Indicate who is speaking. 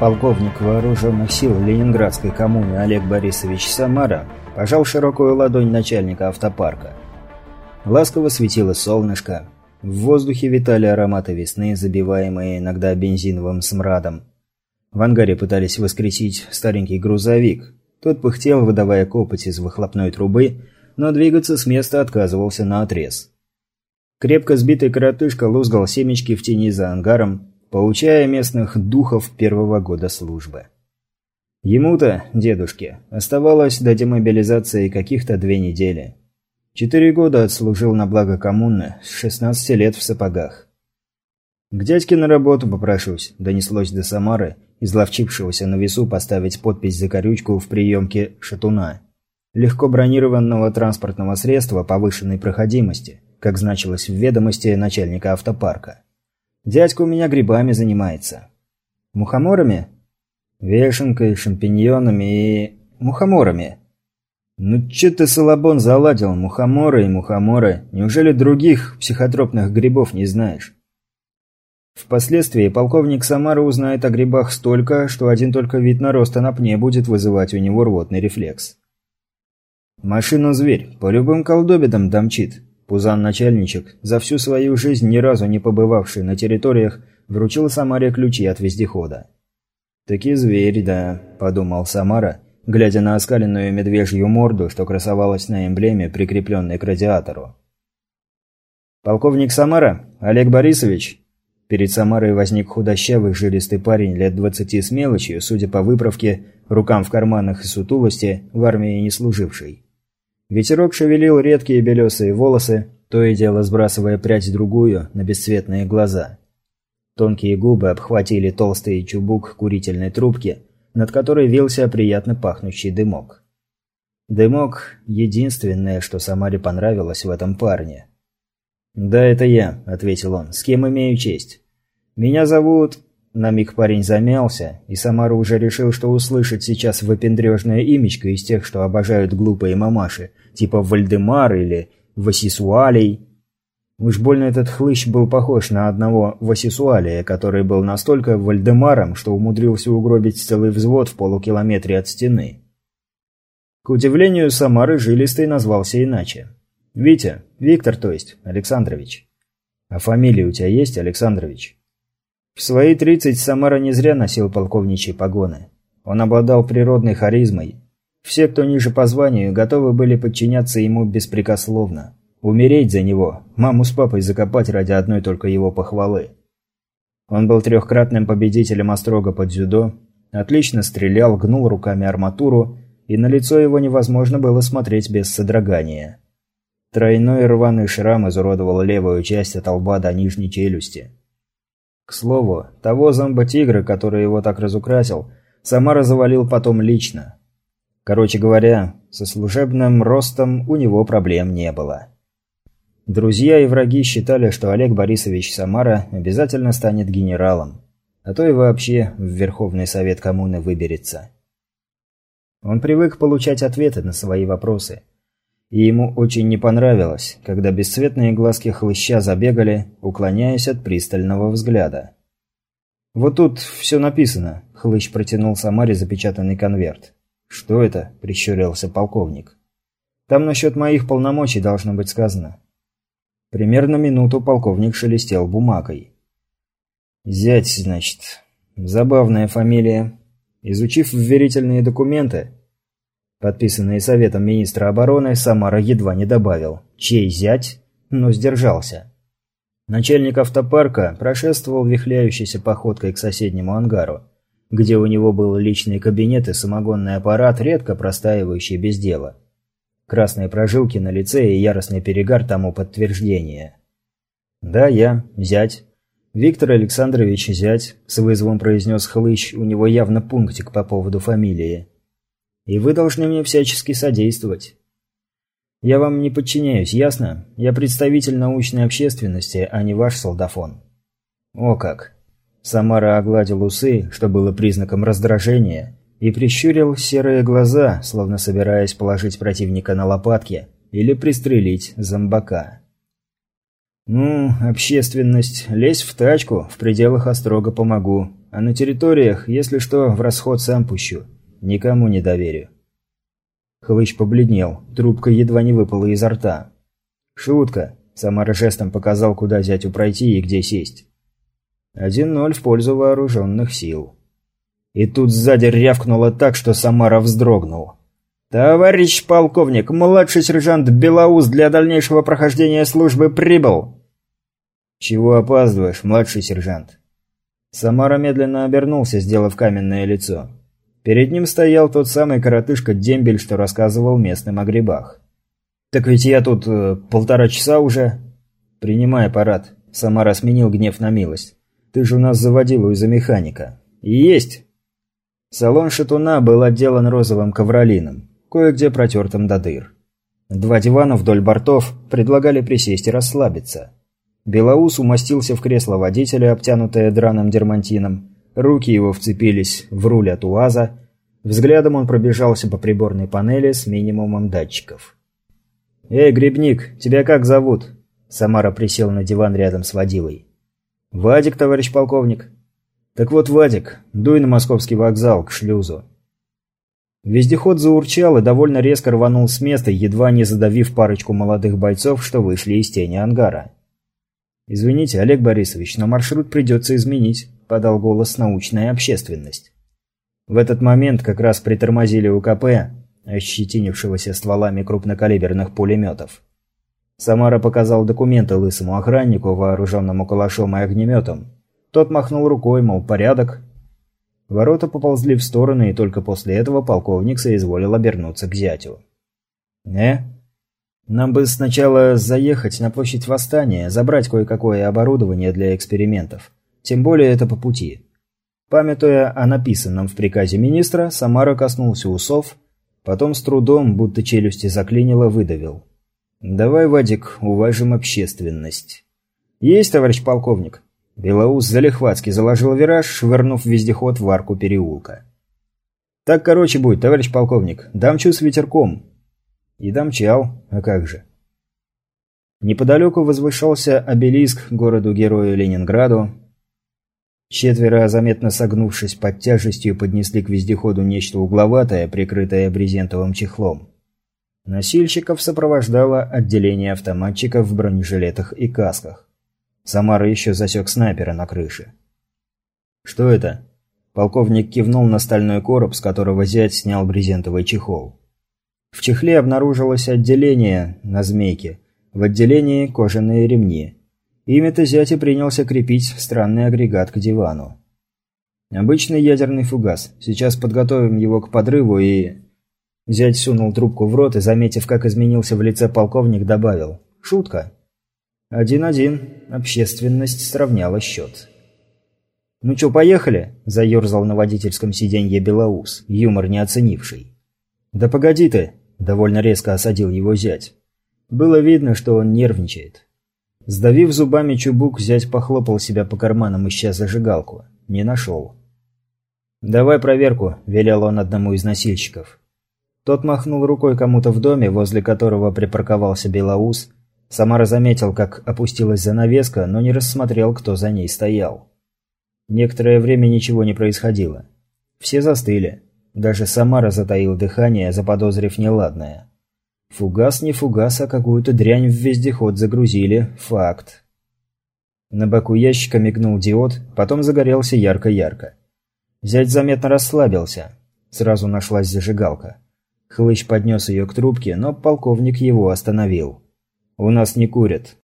Speaker 1: Полковник вооруженных сил Ленинградской коммуны Олег Борисович Самара пожал широкую ладонь начальника автопарка. Ласково светило солнышко. В воздухе витали ароматы весны, забиваемые иногда бензиновым смрадом. В ангаре пытались воскресить старенький грузовик. Тот пыхтел, выдавая копоть из выхлопной трубы, но двигаться с места отказывался на отрез. Крепко сбитый коротышка лузгал семечки в тени за ангаром, поучая местных духов первого года службы. Ему-то, дедушке, оставалось до демобилизации каких-то две недели. Четыре года отслужил на благо коммуны, с 16 лет в сапогах. «К дядьке на работу попрошусь», – донеслось до Самары, изловчившегося на весу поставить подпись за корючку в приемке «Шатуна». Легко бронированного транспортного средства повышенной проходимости – как значилось в ведомости начальника автопарка. «Дядька у меня грибами занимается». «Мухоморами?» «Вешенкой, шампиньонами и... мухоморами». «Ну чё ты, Салабон, заладил? Мухоморы и мухоморы. Неужели других психотропных грибов не знаешь?» Впоследствии полковник Самара узнает о грибах столько, что один только вид нароста на пне будет вызывать у него рвотный рефлекс. Машину зверь по любым колдобедам домчит. Пузан-начальничек, за всю свою жизнь ни разу не побывавший на территориях, вручил Самаре ключи от вездехода. «Таки зверь, да», – подумал Самара, глядя на оскаленную медвежью морду, что красовалась на эмблеме, прикрепленной к радиатору. «Полковник Самара? Олег Борисович?» Перед Самарой возник худощавый, жилистый парень лет двадцати с мелочью, судя по выправке, рукам в карманах и сутулости, в армии не служивший. Ветерок шевелил редкие белесые волосы, то и дело сбрасывая прядь другую на бесцветные глаза. Тонкие губы обхватили толстый чубук курительной трубки, над которой вился приятно пахнущий дымок. Дымок – единственное, что Самаре понравилось в этом парне. «Да, это я», – ответил он. «С кем имею честь?» «Меня зовут...» На миг парень замялся, и Самара уже решил, что услышит сейчас выпендрежное имечко из тех, что обожают глупые мамаши, типа Вальдемар или Васисуалей. Уж больно этот хлыщ был похож на одного Васисуалия, который был настолько Вальдемаром, что умудрился угробить целый взвод в полукилометре от стены. К удивлению Самары, жилистый назвался иначе. «Витя, Виктор, то есть, Александрович». «А фамилия у тебя есть, Александрович?» В свои тридцать Самара не зря носил полковничьи погоны. Он обладал природной харизмой. Все, кто ниже по званию, готовы были подчиняться ему беспрекословно. Умереть за него, маму с папой закопать ради одной только его похвалы. Он был трехкратным победителем Острога под дзюдо, отлично стрелял, гнул руками арматуру, и на лицо его невозможно было смотреть без содрогания. Тройной рваный шрам изуродовал левую часть от лба до нижней челюсти. К слову, того зомбо-тигра, который его так разукрасил, Самара завалил потом лично. Короче говоря, со служебным ростом у него проблем не было. Друзья и враги считали, что Олег Борисович Самара обязательно станет генералом, а то и вообще в Верховный Совет коммуны выберется. Он привык получать ответы на свои вопросы – и ему очень не понравилось, когда бесцветные глазки хлыща забегали, уклоняясь от пристального взгляда. «Вот тут все написано», — хлыщ протянул Самаре запечатанный конверт. «Что это?» — прищурился полковник. «Там насчет моих полномочий должно быть сказано». Примерно минуту полковник шелестел бумагой. «Зять, значит. Забавная фамилия. Изучив вверительные документы, Подписанные Советом Министра обороны, Самара едва не добавил «Чей зять?», но сдержался. Начальник автопарка прошествовал вихляющейся походкой к соседнему ангару, где у него был личный кабинет и самогонный аппарат, редко простаивающий без дела. Красные прожилки на лице и яростный перегар тому подтверждение. «Да, я, зять. Виктор Александрович зять», — с вызовом произнес Хлыщ, у него явно пунктик по поводу фамилии. И вы должны мне всячески содействовать. Я вам не подчиняюсь, ясно? Я представитель научной общественности, а не ваш солдафон. О как. Самара огладил усы, что было признаком раздражения, и прищурил серые глаза, словно собираясь положить противника на лопатки или пристрелить зомбака. «Ну, общественность, лезь в тачку, в пределах острога помогу. А на территориях, если что, в расход сам пущу. Никому не доверю». Хлыч побледнел, трубка едва не выпала изо рта. «Шутка», – Самара жестом показал, куда зятю пройти и где сесть. Один ноль в пользу вооруженных сил. И тут сзади рявкнуло так, что Самара вздрогнул. «Товарищ полковник, младший сержант Белоус для дальнейшего прохождения службы прибыл!» «Чего опаздываешь, младший сержант?» Самара медленно обернулся, сделав каменное лицо. Перед ним стоял тот самый коротышка Дембель, что рассказывал местным о грибах. «Так ведь я тут э, полтора часа уже...» «Принимай аппарат». Самара сменил гнев на милость. «Ты же у нас заводила из-за механика». «Есть!» Салон шатуна был отделан розовым ковролином, кое-где протертым до дыр. Два дивана вдоль бортов предлагали присесть и расслабиться. Белоус умостился в кресло водителя, обтянутое драным дермантином. Руки его вцепились в руль от УАЗа. Взглядом он пробежался по приборной панели с минимумом датчиков. «Эй, грибник, тебя как зовут?» Самара присел на диван рядом с водилой. «Вадик, товарищ полковник». «Так вот, Вадик, дуй на московский вокзал, к шлюзу». Вездеход заурчал и довольно резко рванул с места, едва не задавив парочку молодых бойцов, что вышли из тени ангара. «Извините, Олег Борисович, но маршрут придется изменить», – подал голос научная общественность. В этот момент как раз притормозили УКП, ощетинившегося стволами крупнокалиберных пулеметов. Самара показал документы лысому охраннику, вооруженному калашом и огнеметом. Тот махнул рукой, мол, порядок. Ворота поползли в стороны, и только после этого полковник соизволил обернуться к зятю. «Э? Нам бы сначала заехать на площадь Восстания, забрать кое-какое оборудование для экспериментов. Тем более это по пути». Памятуя о написанном в приказе министра, Самара коснулся усов Потом с трудом, будто челюсти заклинило, выдавил. «Давай, Вадик, уважим общественность». «Есть, товарищ полковник». Белоус залихватски заложил вираж, швырнув вездеход в арку переулка. «Так короче будет, товарищ полковник. Дамчу с ветерком». И дамчал, а как же. Неподалеку возвышался обелиск городу-герою Ленинграду, Четверо, заметно согнувшись под тяжестью, поднесли к вездеходу нечто угловатое, прикрытое брезентовым чехлом. Носильщиков сопровождало отделение автоматчиков в бронежилетах и касках. Самара еще засек снайпера на крыше. «Что это?» Полковник кивнул на стальной короб, с которого зять снял брезентовый чехол. В чехле обнаружилось отделение на змейке, в отделении кожаные ремни. Ими-то и принялся крепить странный агрегат к дивану. Обычный ядерный фугас. Сейчас подготовим его к подрыву и... Зять сунул трубку в рот и, заметив, как изменился в лице полковник, добавил. Шутка. Один-один. Общественность сравняла счет. «Ну чё, поехали?» – заерзал на водительском сиденье Белоус, юмор не оценивший. «Да погоди ты!» – довольно резко осадил его зять. Было видно, что он нервничает. Сдавив зубами чубук, зять похлопал себя по карманам, ища зажигалку. Не нашел. «Давай проверку», – велел он одному из носильщиков. Тот махнул рукой кому-то в доме, возле которого припарковался Белоус. Самара заметил, как опустилась занавеска, но не рассмотрел, кто за ней стоял. Некоторое время ничего не происходило. Все застыли. Даже Самара затаил дыхание, заподозрив неладное. Фугас не фугас, а какую-то дрянь в вездеход загрузили. Факт. На боку ящика мигнул диод, потом загорелся ярко-ярко. Зять заметно расслабился. Сразу нашлась зажигалка. Хлыщ поднес ее к трубке, но полковник его остановил. «У нас не курят.